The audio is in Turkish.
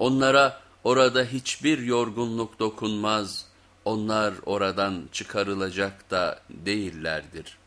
Onlara orada hiçbir yorgunluk dokunmaz, onlar oradan çıkarılacak da değillerdir.''